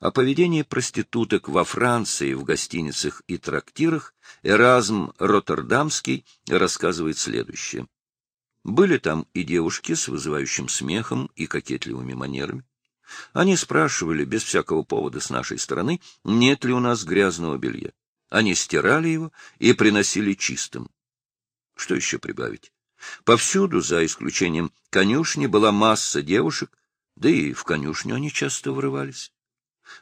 О поведении проституток во Франции в гостиницах и трактирах Эразм Роттердамский рассказывает следующее. Были там и девушки с вызывающим смехом и кокетливыми манерами. Они спрашивали без всякого повода с нашей стороны, нет ли у нас грязного белья. Они стирали его и приносили чистым. Что еще прибавить? Повсюду, за исключением конюшни, была масса девушек, да и в конюшню они часто врывались.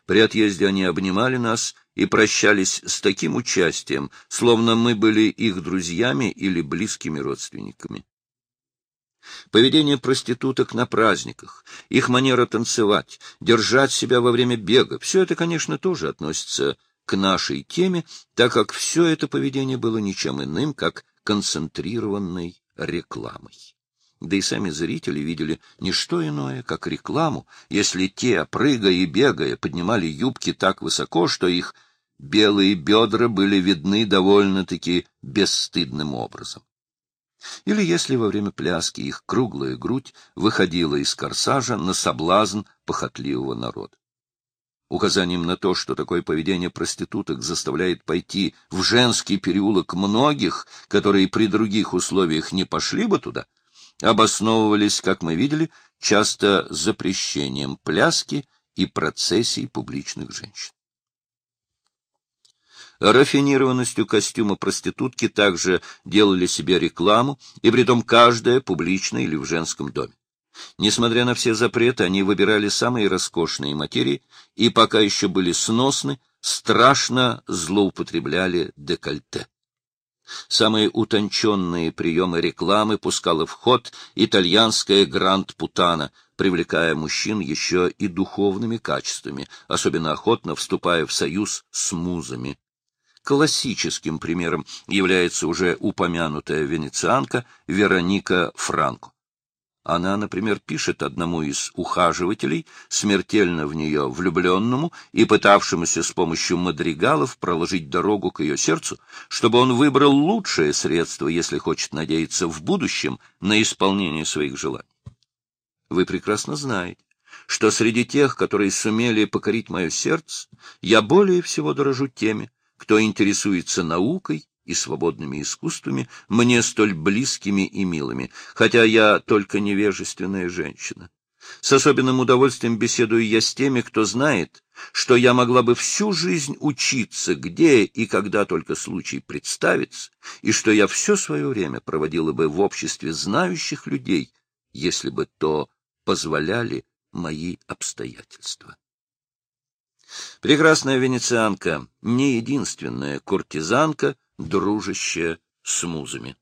При отъезде они обнимали нас и прощались с таким участием, словно мы были их друзьями или близкими родственниками. Поведение проституток на праздниках, их манера танцевать, держать себя во время бега — все это, конечно, тоже относится к нашей теме, так как все это поведение было ничем иным, как концентрированной рекламой. Да и сами зрители видели не что иное, как рекламу, если те, прыгая и бегая, поднимали юбки так высоко, что их белые бедра были видны довольно-таки бесстыдным образом. Или если во время пляски их круглая грудь выходила из корсажа на соблазн похотливого народа. Указанием на то, что такое поведение проституток заставляет пойти в женский переулок многих, которые при других условиях не пошли бы туда, обосновывались, как мы видели, часто запрещением пляски и процессий публичных женщин. Рафинированностью костюма проститутки также делали себе рекламу, и притом каждая публично или в женском доме. Несмотря на все запреты, они выбирали самые роскошные материи и пока еще были сносны, страшно злоупотребляли декольте. Самые утонченные приемы рекламы пускала в ход итальянская гранд-путана, привлекая мужчин еще и духовными качествами, особенно охотно вступая в союз с музами. Классическим примером является уже упомянутая венецианка Вероника Франко. Она, например, пишет одному из ухаживателей, смертельно в нее влюбленному и пытавшемуся с помощью мадригалов проложить дорогу к ее сердцу, чтобы он выбрал лучшее средство, если хочет надеяться в будущем на исполнение своих желаний. Вы прекрасно знаете, что среди тех, которые сумели покорить мое сердце, я более всего дорожу теми, кто интересуется наукой и свободными искусствами, мне столь близкими и милыми, хотя я только невежественная женщина. С особенным удовольствием беседую я с теми, кто знает, что я могла бы всю жизнь учиться, где и когда только случай представится, и что я все свое время проводила бы в обществе знающих людей, если бы то позволяли мои обстоятельства. Прекрасная венецианка, не единственная куртизанка, дружащая с музами.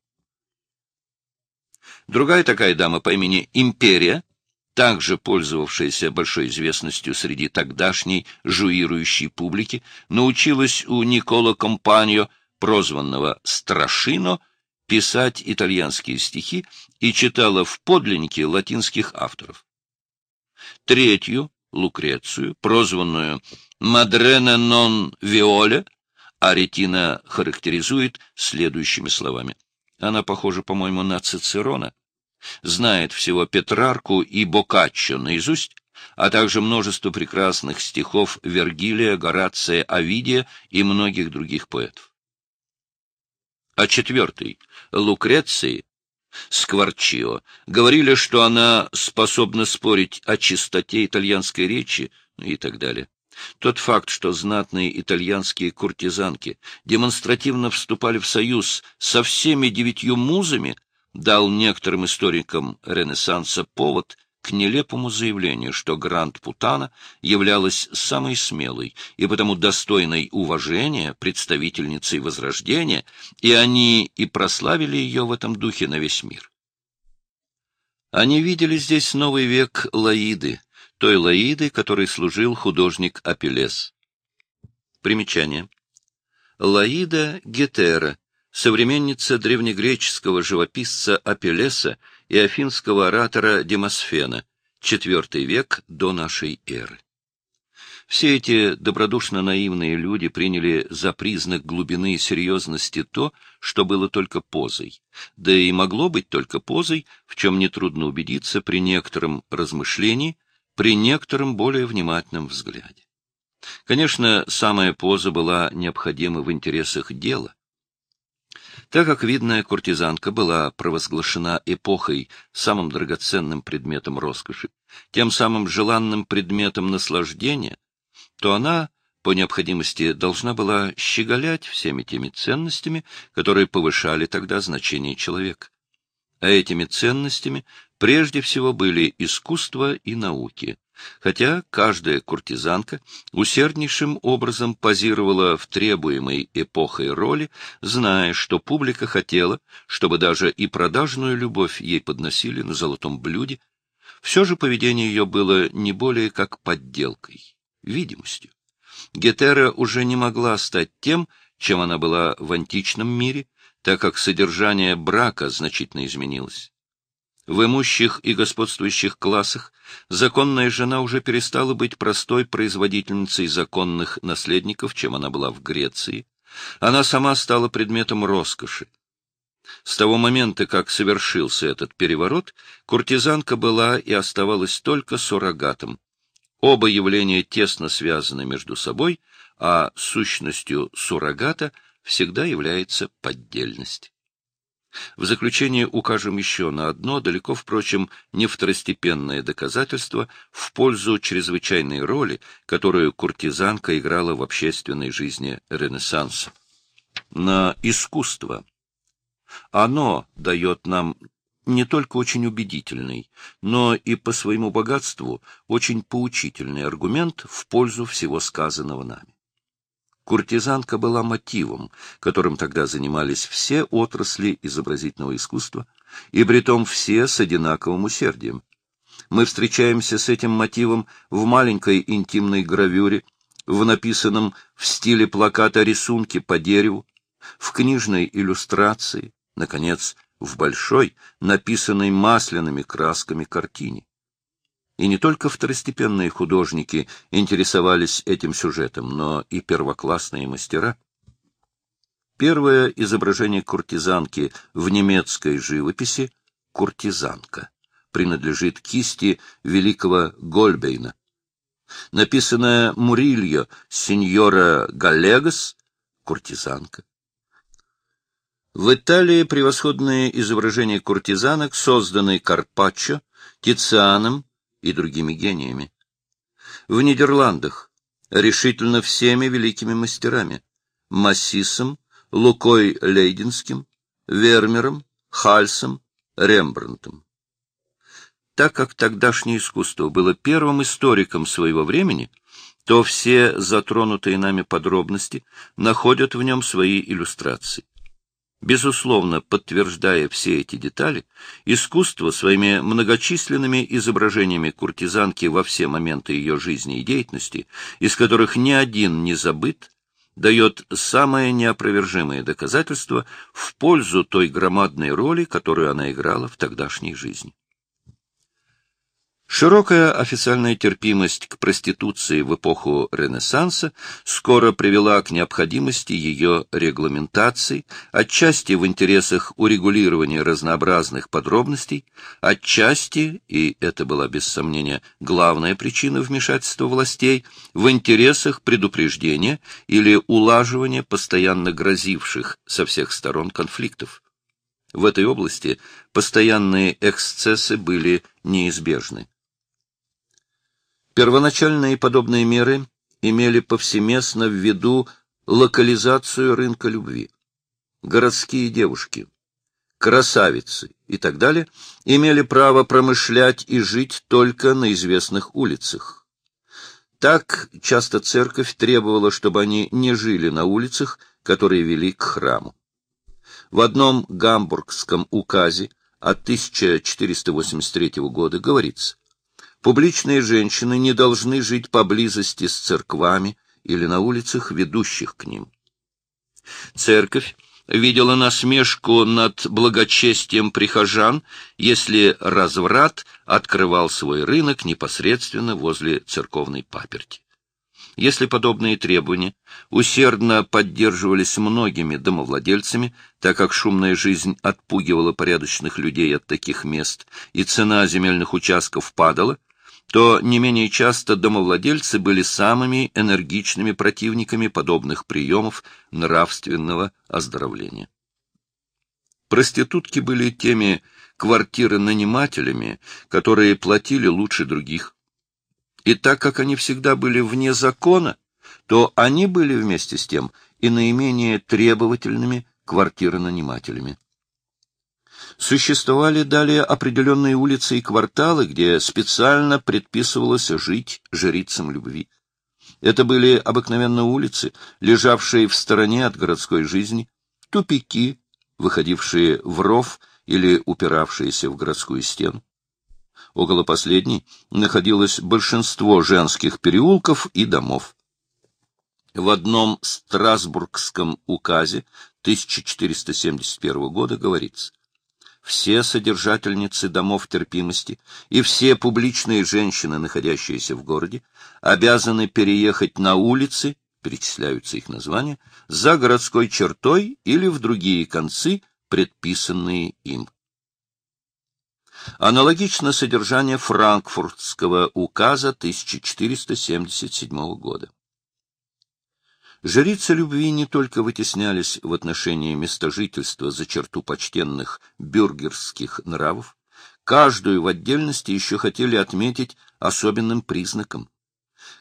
Другая такая дама по имени Империя, также пользовавшаяся большой известностью среди тогдашней жуирующей публики, научилась у Никола Компаньо, прозванного Страшино, писать итальянские стихи и читала в подлиннике латинских авторов. Третью, Лукрецию, прозванную Мадрена нон Виоле, Аретина характеризует следующими словами. Она похожа, по-моему, на Цицерона, знает всего Петрарку и Боккаччо наизусть, а также множество прекрасных стихов Вергилия, Горация, Овидия и многих других поэтов. А четвертый, Лукреции, Скворчио, говорили, что она способна спорить о чистоте итальянской речи и так далее. Тот факт, что знатные итальянские куртизанки демонстративно вступали в союз со всеми девятью музами, дал некоторым историкам Ренессанса повод к нелепому заявлению, что Гранд Путана являлась самой смелой и потому достойной уважения представительницей Возрождения, и они и прославили ее в этом духе на весь мир. Они видели здесь новый век Лаиды, той Лаиды, которой служил художник Апеллес. Примечание. Лаида Гетера, современница древнегреческого живописца Апеллеса и афинского оратора Демосфена, IV век до нашей эры. Все эти добродушно наивные люди приняли за признак глубины и серьезности то, что было только позой, да и могло быть только позой, в чем нетрудно убедиться при некотором размышлении, при некотором более внимательном взгляде. Конечно, самая поза была необходима в интересах дела. Так как видная куртизанка была провозглашена эпохой самым драгоценным предметом роскоши, тем самым желанным предметом наслаждения, то она по необходимости должна была щеголять всеми теми ценностями, которые повышали тогда значение человека. А этими ценностями прежде всего были искусство и науки, хотя каждая куртизанка усерднейшим образом позировала в требуемой эпохой роли, зная, что публика хотела, чтобы даже и продажную любовь ей подносили на золотом блюде, все же поведение ее было не более как подделкой, видимостью. Гетера уже не могла стать тем, чем она была в античном мире, так как содержание брака значительно изменилось. В имущих и господствующих классах законная жена уже перестала быть простой производительницей законных наследников, чем она была в Греции. Она сама стала предметом роскоши. С того момента, как совершился этот переворот, куртизанка была и оставалась только суррогатом. Оба явления тесно связаны между собой, а сущностью суррогата всегда является поддельность. В заключение укажем еще на одно, далеко, впрочем, не второстепенное доказательство в пользу чрезвычайной роли, которую куртизанка играла в общественной жизни Ренессанса. На искусство. Оно дает нам не только очень убедительный, но и по своему богатству очень поучительный аргумент в пользу всего сказанного нами. Куртизанка была мотивом, которым тогда занимались все отрасли изобразительного искусства, и притом все с одинаковым усердием. Мы встречаемся с этим мотивом в маленькой интимной гравюре, в написанном в стиле плаката рисунке по дереву, в книжной иллюстрации, наконец, в большой, написанной масляными красками картине. И не только второстепенные художники интересовались этим сюжетом, но и первоклассные мастера. Первое изображение куртизанки в немецкой живописи «Куртизанка» принадлежит кисти великого Гольбейна. Написанное Мурильо сеньора Галлегас «Куртизанка». В Италии превосходные изображения куртизанок, созданные Карпаччо, Тицианом, и другими гениями. В Нидерландах решительно всеми великими мастерами — Массисом, Лукой Лейдинским, Вермером, Хальсом, Рембрандтом. Так как тогдашнее искусство было первым историком своего времени, то все затронутые нами подробности находят в нем свои иллюстрации. Безусловно, подтверждая все эти детали, искусство своими многочисленными изображениями куртизанки во все моменты ее жизни и деятельности, из которых ни один не забыт, дает самое неопровержимое доказательство в пользу той громадной роли, которую она играла в тогдашней жизни. Широкая официальная терпимость к проституции в эпоху Ренессанса скоро привела к необходимости ее регламентации, отчасти в интересах урегулирования разнообразных подробностей, отчасти, и это была без сомнения главная причина вмешательства властей, в интересах предупреждения или улаживания постоянно грозивших со всех сторон конфликтов. В этой области постоянные эксцессы были неизбежны. Первоначальные подобные меры имели повсеместно в виду локализацию рынка любви. Городские девушки, красавицы и так далее имели право промышлять и жить только на известных улицах. Так часто церковь требовала, чтобы они не жили на улицах, которые вели к храму. В одном гамбургском указе от 1483 года говорится, Публичные женщины не должны жить поблизости с церквами или на улицах, ведущих к ним. Церковь видела насмешку над благочестием прихожан, если разврат открывал свой рынок непосредственно возле церковной паперти. Если подобные требования усердно поддерживались многими домовладельцами, так как шумная жизнь отпугивала порядочных людей от таких мест, и цена земельных участков падала, то не менее часто домовладельцы были самыми энергичными противниками подобных приемов нравственного оздоровления. Проститутки были теми квартиры-нанимателями, которые платили лучше других. И так как они всегда были вне закона, то они были вместе с тем и наименее требовательными квартиры-нанимателями. Существовали далее определенные улицы и кварталы, где специально предписывалось жить жрицам любви. Это были обыкновенно улицы, лежавшие в стороне от городской жизни, тупики, выходившие в ров или упиравшиеся в городскую стену. Около последней находилось большинство женских переулков и домов. В одном Страсбургском указе 1471 года говорится, все содержательницы домов терпимости и все публичные женщины, находящиеся в городе, обязаны переехать на улицы, перечисляются их названия, за городской чертой или в другие концы, предписанные им. Аналогично содержание франкфуртского указа 1477 года. Жрицы любви не только вытеснялись в отношении места жительства за черту почтенных бюргерских нравов, каждую в отдельности еще хотели отметить особенным признаком.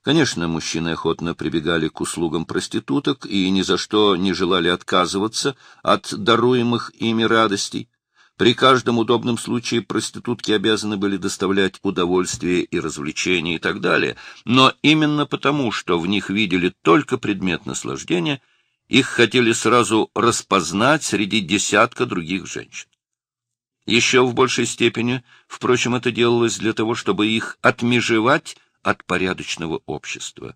Конечно, мужчины охотно прибегали к услугам проституток и ни за что не желали отказываться от даруемых ими радостей, при каждом удобном случае проститутки обязаны были доставлять удовольствие и развлечения и так далее, но именно потому, что в них видели только предмет наслаждения, их хотели сразу распознать среди десятка других женщин. Еще в большей степени, впрочем, это делалось для того, чтобы их отмежевать от порядочного общества.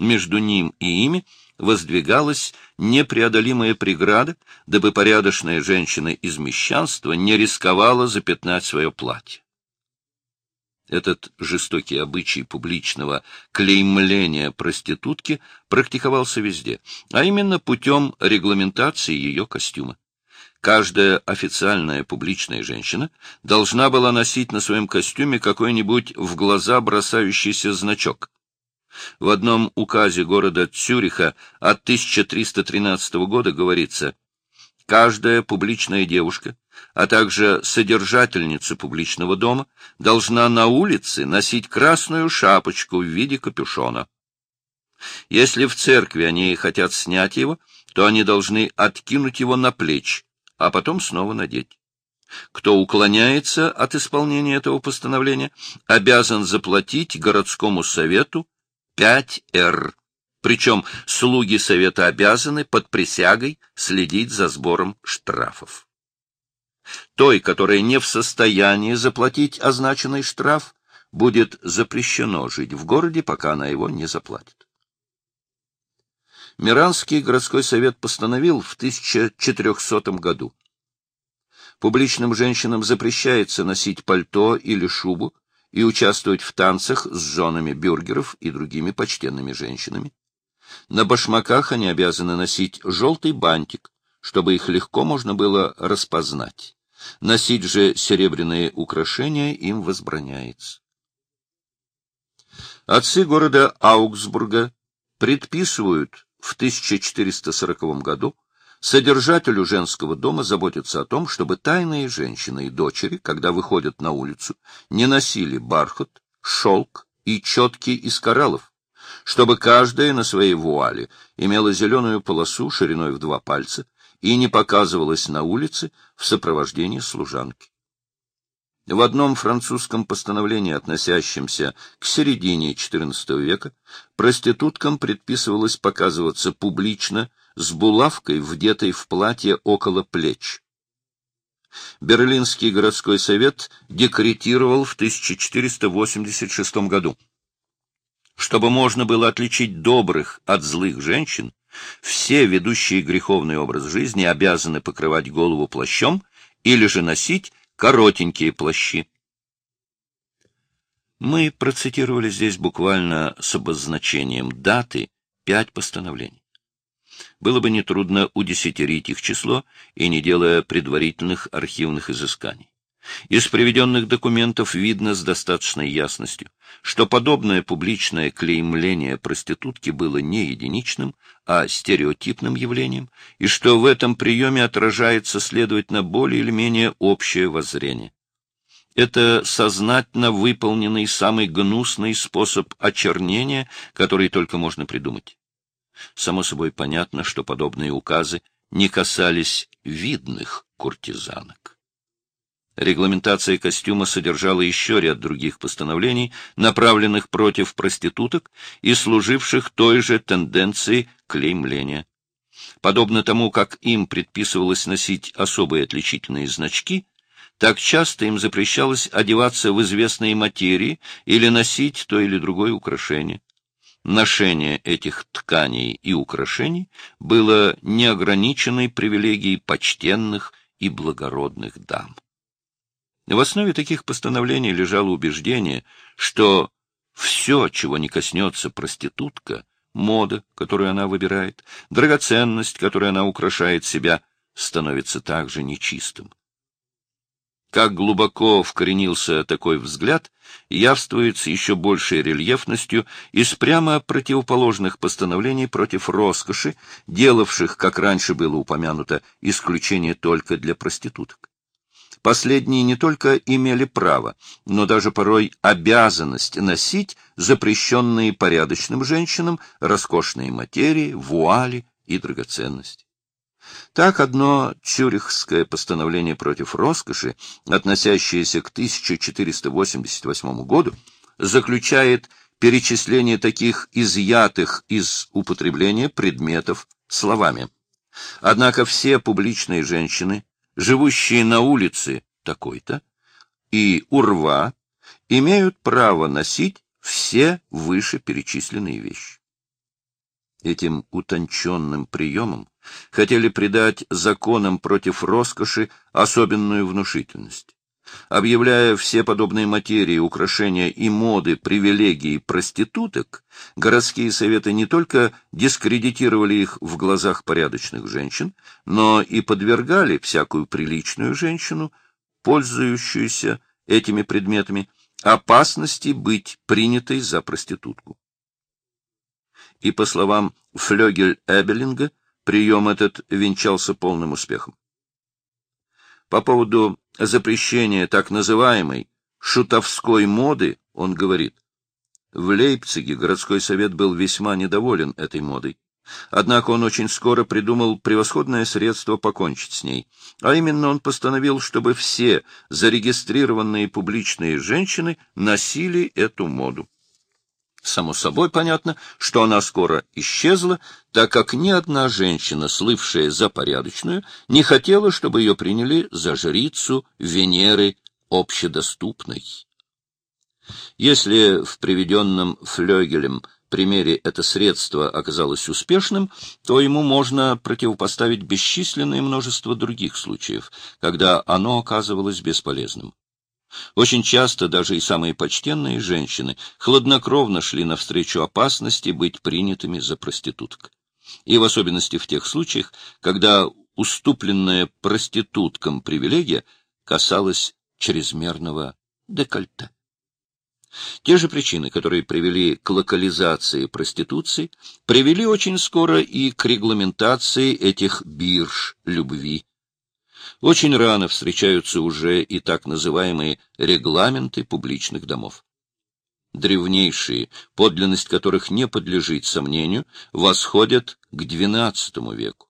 Между ним и ими воздвигалась непреодолимая преграда, дабы порядочная женщина из мещанства не рисковала запятнать свое платье. Этот жестокий обычай публичного клеймления проститутки практиковался везде, а именно путем регламентации ее костюма. Каждая официальная публичная женщина должна была носить на своем костюме какой-нибудь в глаза бросающийся значок. В одном указе города Цюриха от 1313 года говорится «Каждая публичная девушка, а также содержательница публичного дома, должна на улице носить красную шапочку в виде капюшона. Если в церкви они хотят снять его, то они должны откинуть его на плечи, а потом снова надеть. Кто уклоняется от исполнения этого постановления, обязан заплатить городскому совету 5Р. Причем слуги совета обязаны под присягой следить за сбором штрафов. Той, которая не в состоянии заплатить означенный штраф, будет запрещено жить в городе, пока она его не заплатит. Миранский городской совет постановил в 1400 году. Публичным женщинам запрещается носить пальто или шубу, и участвовать в танцах с женами бюргеров и другими почтенными женщинами. На башмаках они обязаны носить желтый бантик, чтобы их легко можно было распознать. Носить же серебряные украшения им возбраняется. Отцы города Аугсбурга предписывают в 1440 году Содержателю женского дома заботится о том, чтобы тайные женщины и дочери, когда выходят на улицу, не носили бархат, шелк и четки из кораллов, чтобы каждая на своей вуале имела зеленую полосу шириной в два пальца и не показывалась на улице в сопровождении служанки. В одном французском постановлении, относящемся к середине XIV века, проституткам предписывалось показываться публично с булавкой, вдетой в платье около плеч. Берлинский городской совет декретировал в 1486 году. Чтобы можно было отличить добрых от злых женщин, все ведущие греховный образ жизни обязаны покрывать голову плащом или же носить коротенькие плащи. Мы процитировали здесь буквально с обозначением даты пять постановлений было бы нетрудно удесятерить их число и не делая предварительных архивных изысканий. Из приведенных документов видно с достаточной ясностью, что подобное публичное клеймление проститутки было не единичным, а стереотипным явлением, и что в этом приеме отражается, следовательно, более или менее общее воззрение. Это сознательно выполненный самый гнусный способ очернения, который только можно придумать. Само собой понятно, что подобные указы не касались видных куртизанок. Регламентация костюма содержала еще ряд других постановлений, направленных против проституток и служивших той же тенденции клеймления. Подобно тому, как им предписывалось носить особые отличительные значки, так часто им запрещалось одеваться в известные материи или носить то или другое украшение. Ношение этих тканей и украшений было неограниченной привилегией почтенных и благородных дам. В основе таких постановлений лежало убеждение, что все, чего не коснется проститутка, мода, которую она выбирает, драгоценность, которой она украшает себя, становится также нечистым. Как глубоко вкоренился такой взгляд, явствует с еще большей рельефностью из прямо противоположных постановлений против роскоши, делавших, как раньше было упомянуто, исключение только для проституток. Последние не только имели право, но даже порой обязанность носить запрещенные порядочным женщинам роскошные материи, вуали и драгоценности. Так одно цюрихское постановление против роскоши, относящееся к 1488 году, заключает перечисление таких изъятых из употребления предметов словами. Однако все публичные женщины живущие на улице такой-то и урва имеют право носить все вышеперечисленные вещи. Этим утонченным приемом хотели придать законам против роскоши особенную внушительность объявляя все подобные материи, украшения и моды привилегии проституток, городские советы не только дискредитировали их в глазах порядочных женщин, но и подвергали всякую приличную женщину, пользующуюся этими предметами, опасности быть принятой за проститутку. И, по словам Флёгель-Эбелинга, прием этот венчался полным успехом. По поводу запрещения так называемой шутовской моды он говорит, в Лейпциге городской совет был весьма недоволен этой модой. Однако он очень скоро придумал превосходное средство покончить с ней, а именно он постановил, чтобы все зарегистрированные публичные женщины носили эту моду. Само собой понятно, что она скоро исчезла, так как ни одна женщина, слывшая за порядочную, не хотела, чтобы ее приняли за жрицу Венеры общедоступной. Если в приведенном Флёгелем примере это средство оказалось успешным, то ему можно противопоставить бесчисленное множество других случаев, когда оно оказывалось бесполезным. Очень часто даже и самые почтенные женщины хладнокровно шли навстречу опасности быть принятыми за проституток. И в особенности в тех случаях, когда уступленная проституткам привилегия касалась чрезмерного декольте. Те же причины, которые привели к локализации проституции, привели очень скоро и к регламентации этих бирж любви, очень рано встречаются уже и так называемые регламенты публичных домов. Древнейшие, подлинность которых не подлежит сомнению, восходят к XII веку.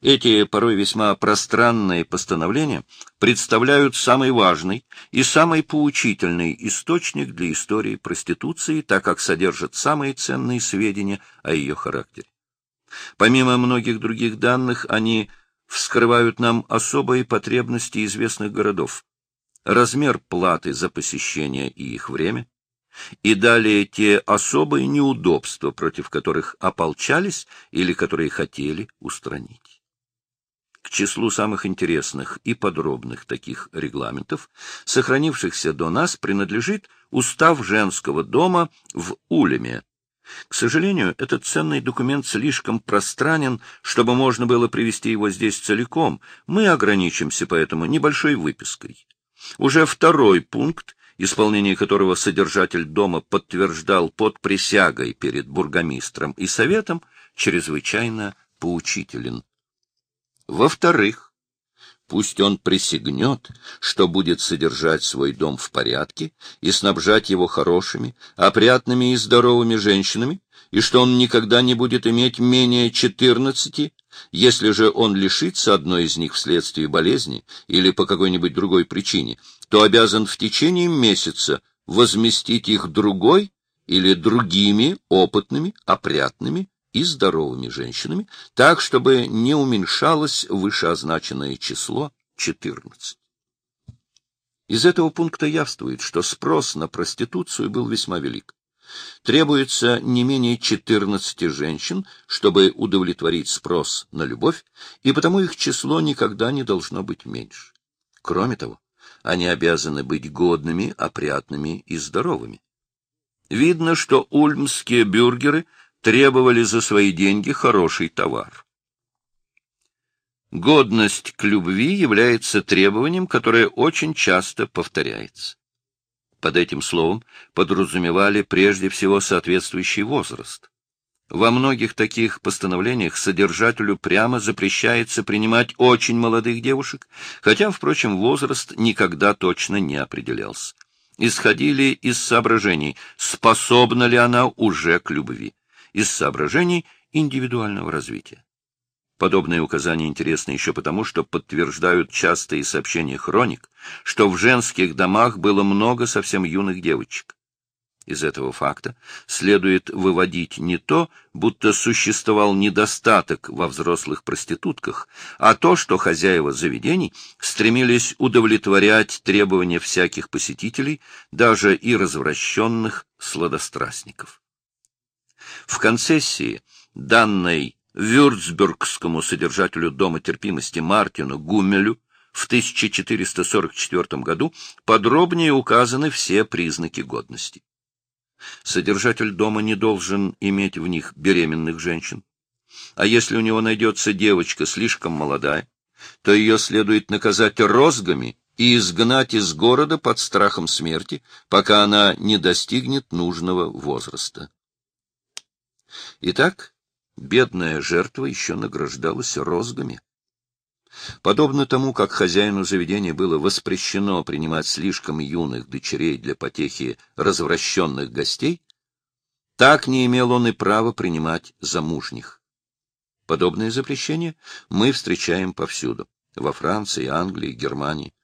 Эти порой весьма пространные постановления представляют самый важный и самый поучительный источник для истории проституции, так как содержат самые ценные сведения о ее характере. Помимо многих других данных, они вскрывают нам особые потребности известных городов, размер платы за посещение и их время, и далее те особые неудобства, против которых ополчались или которые хотели устранить. К числу самых интересных и подробных таких регламентов, сохранившихся до нас, принадлежит устав женского дома в Улеме, к сожалению, этот ценный документ слишком пространен, чтобы можно было привести его здесь целиком. Мы ограничимся поэтому небольшой выпиской. Уже второй пункт, исполнение которого содержатель дома подтверждал под присягой перед бургомистром и советом, чрезвычайно поучителен. Во-вторых, пусть он присягнет, что будет содержать свой дом в порядке и снабжать его хорошими, опрятными и здоровыми женщинами, и что он никогда не будет иметь менее четырнадцати, если же он лишится одной из них вследствие болезни или по какой-нибудь другой причине, то обязан в течение месяца возместить их другой или другими опытными, опрятными и здоровыми женщинами, так, чтобы не уменьшалось вышеозначенное число 14. Из этого пункта явствует, что спрос на проституцию был весьма велик. Требуется не менее 14 женщин, чтобы удовлетворить спрос на любовь, и потому их число никогда не должно быть меньше. Кроме того, они обязаны быть годными, опрятными и здоровыми. Видно, что ульмские бюргеры требовали за свои деньги хороший товар. Годность к любви является требованием, которое очень часто повторяется. Под этим словом подразумевали прежде всего соответствующий возраст. Во многих таких постановлениях содержателю прямо запрещается принимать очень молодых девушек, хотя, впрочем, возраст никогда точно не определялся. Исходили из соображений, способна ли она уже к любви, из соображений индивидуального развития. Подобные указания интересны еще потому, что подтверждают частые сообщения хроник, что в женских домах было много совсем юных девочек. Из этого факта следует выводить не то, будто существовал недостаток во взрослых проститутках, а то, что хозяева заведений стремились удовлетворять требования всяких посетителей, даже и развращенных сладострастников. В концессии, данной вюрцбургскому содержателю Дома терпимости Мартину Гуммелю в 1444 году подробнее указаны все признаки годности. Содержатель дома не должен иметь в них беременных женщин. А если у него найдется девочка слишком молодая, то ее следует наказать розгами и изгнать из города под страхом смерти, пока она не достигнет нужного возраста. Итак, бедная жертва еще награждалась розгами. Подобно тому, как хозяину заведения было воспрещено принимать слишком юных дочерей для потехи развращенных гостей, так не имел он и права принимать замужних. Подобное запрещение мы встречаем повсюду — во Франции, Англии, Германии.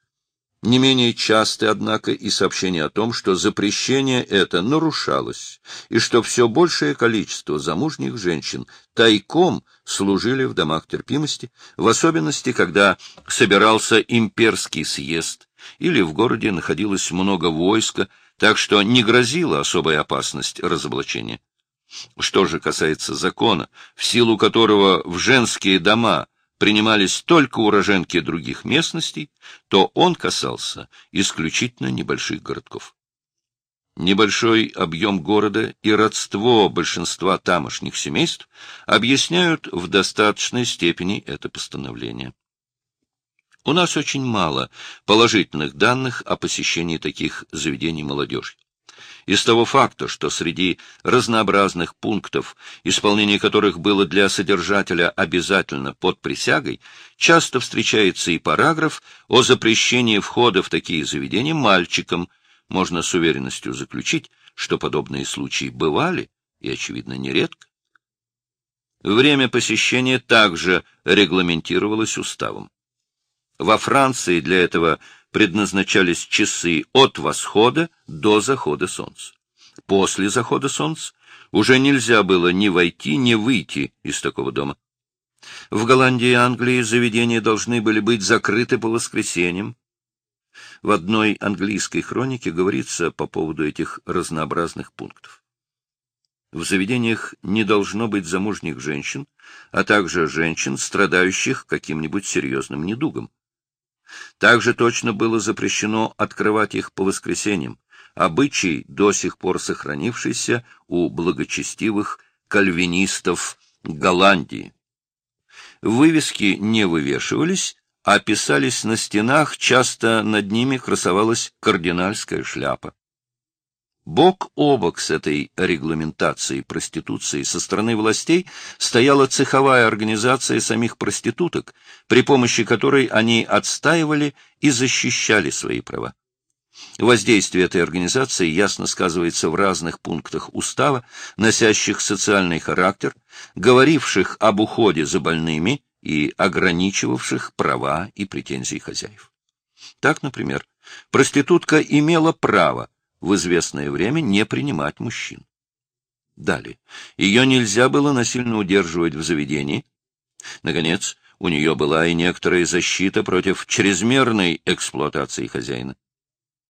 Не менее часты, однако, и сообщения о том, что запрещение это нарушалось, и что все большее количество замужних женщин тайком служили в домах терпимости, в особенности, когда собирался имперский съезд, или в городе находилось много войска, так что не грозила особая опасность разоблачения. Что же касается закона, в силу которого в женские дома принимались только уроженки других местностей, то он касался исключительно небольших городков. Небольшой объем города и родство большинства тамошних семейств объясняют в достаточной степени это постановление. У нас очень мало положительных данных о посещении таких заведений молодежи. Из того факта, что среди разнообразных пунктов, исполнение которых было для содержателя обязательно под присягой, часто встречается и параграф о запрещении входа в такие заведения мальчикам, можно с уверенностью заключить, что подобные случаи бывали и, очевидно, нередко. Время посещения также регламентировалось уставом. Во Франции для этого предназначались часы от восхода до захода солнца. После захода солнца уже нельзя было ни войти, ни выйти из такого дома. В Голландии и Англии заведения должны были быть закрыты по воскресеньям. В одной английской хронике говорится по поводу этих разнообразных пунктов. В заведениях не должно быть замужних женщин, а также женщин, страдающих каким-нибудь серьезным недугом. Также точно было запрещено открывать их по воскресеньям, обычай, до сих пор сохранившийся у благочестивых кальвинистов Голландии. Вывески не вывешивались, а писались на стенах, часто над ними красовалась кардинальская шляпа. Бок о бок с этой регламентацией проституции со стороны властей стояла цеховая организация самих проституток, при помощи которой они отстаивали и защищали свои права. Воздействие этой организации ясно сказывается в разных пунктах устава, носящих социальный характер, говоривших об уходе за больными и ограничивавших права и претензии хозяев. Так, например, проститутка имела право в известное время не принимать мужчин. Далее. Ее нельзя было насильно удерживать в заведении. Наконец, у нее была и некоторая защита против чрезмерной эксплуатации хозяина.